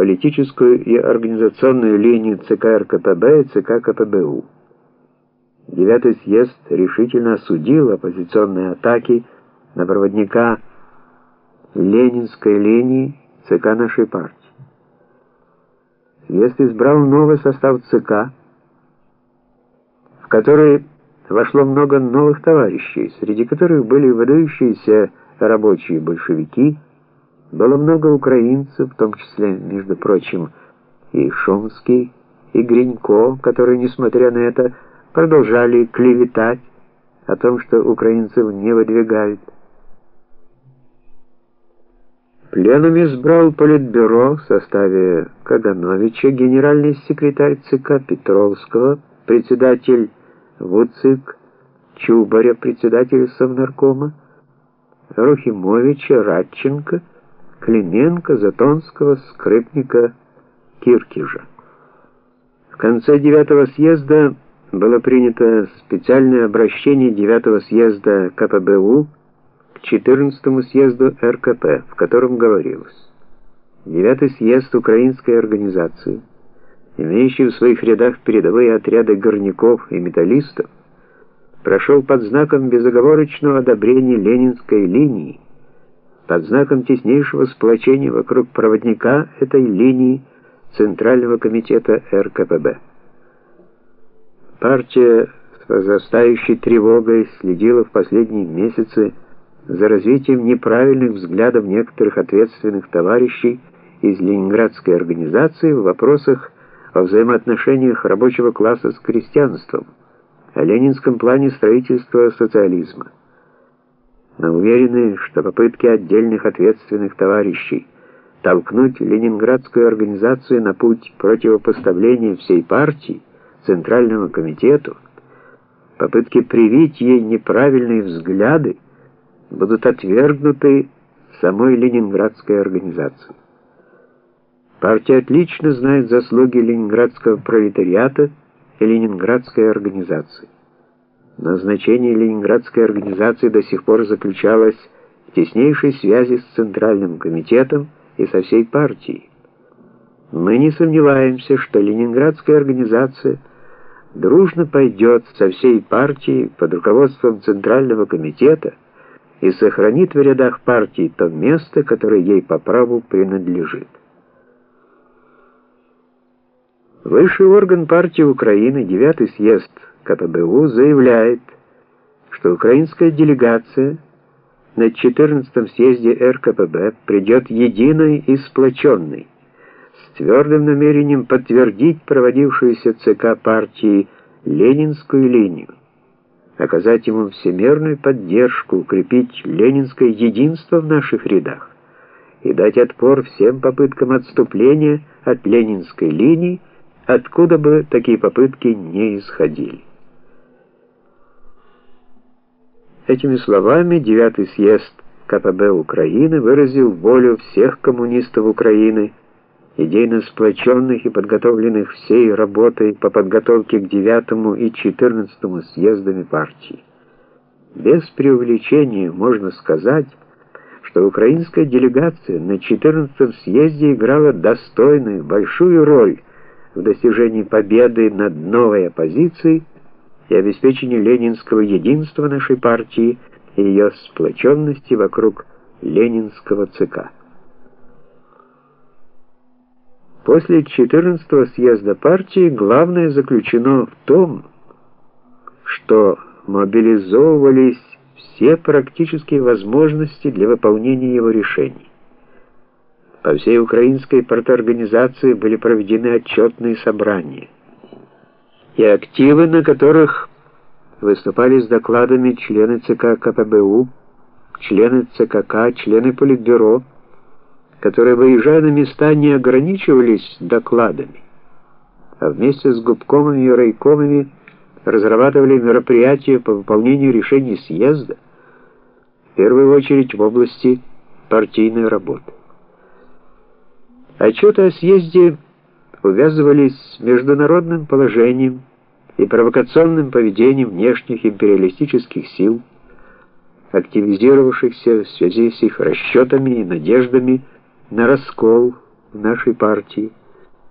политическую и организационную линию ЦК РКПБ и ЦК КПБУ. Девятый съезд решительно осудил оппозиционные атаки на проводника ленинской линии ЦК нашей партии. Съезд избрал новый состав ЦК, в который вошло много новых товарищей, среди которых были выдающиеся рабочие большевики, было много украинцев, в том числе, между прочим, и Шумский, и Гринько, которые, несмотря на это, продолжали клеветать о том, что украинцев не выдвигают. Пленум избрал Политбюро в составе Кагановича, генеральный секретарь ЦК Петровского, председатель ВУЦИК, Чубаря, председатель Совнаркома, Рухимовича, Радченко, Клименко, Затонского, Скрипника, Киркижа. В конце девятого съезда было принято специальное обращение девятого съезда КПБУ к 14 съезду РКП, в котором говорилось: Девятый съезд украинской организации, имеющий в своих рядах передовые отряды горняков и металлистов, прошел под знаком безоговорочного одобрения ленинской линии, под знаком теснейшего сплочения вокруг проводника этой линии Центрального комитета РКПБ. Партия с возрастающей тревогой следила в последние месяцы за развитием неправильных взглядов некоторых ответственных товарищей из Ленинградской организации в вопросах о взаимоотношениях рабочего класса с крестьянством, о ленинском плане строительства социализма. Мы уверены, что попытки отдельных ответственных товарищей толкнуть Ленинградскую организацию на путь противопоставления всей партии Центральному комитету, попытки привить ей неправильные взгляды, будут отвергнуты самой Ленинградской организацией. Партия отлично знает заслуги ленинградского пролетариата и Ленинградской организации. Назначение Ленинградской организации до сих пор заключалось в теснейшей связи с Центральным комитетом и со всей партией. Мы не сомневаемся, что Ленинградская организация дружно пойдет со всей партией под руководством Центрального комитета и сохранит в рядах партии то место, которое ей по праву принадлежит. Высший орган партии Украины, девятый съезд КПБУ, заявляет, что украинская делегация на 14-м съезде РКПБ придет единой и сплоченной, с твердым намерением подтвердить проводившуюся ЦК партии ленинскую линию оказать ему всемирную поддержку, укрепить ленинское единство в наших рядах и дать отпор всем попыткам отступления от ленинской линии, откуда бы такие попытки не исходили. Этими словами девятый съезд КПБ Украины выразил волю всех коммунистов Украины, идейно сплоченных и подготовленных всей работой по подготовке к 9 и 14 съездами партии. Без преувеличения можно сказать, что украинская делегация на 14 съезде играла достойную, большую роль в достижении победы над новой оппозицией и обеспечении ленинского единства нашей партии и ее сплоченности вокруг ленинского ЦК. После 14-го съезда партии главное заключено в том, что мобилизовывались все практические возможности для выполнения его решений. По всей украинской парторганизации были проведены отчетные собрания, и активы, на которых выступали с докладами члены ЦК КПБУ, члены ЦКК, члены Политбюро, которые, выезжая на места, не ограничивались докладами, а вместе с губкомами и райкомами разрабатывали мероприятия по выполнению решений съезда, в первую очередь в области партийной работы. Отчеты о съезде увязывались с международным положением и провокационным поведением внешних империалистических сил, активизировавшихся в связи с их расчетами и надеждами на раскол в нашей партии,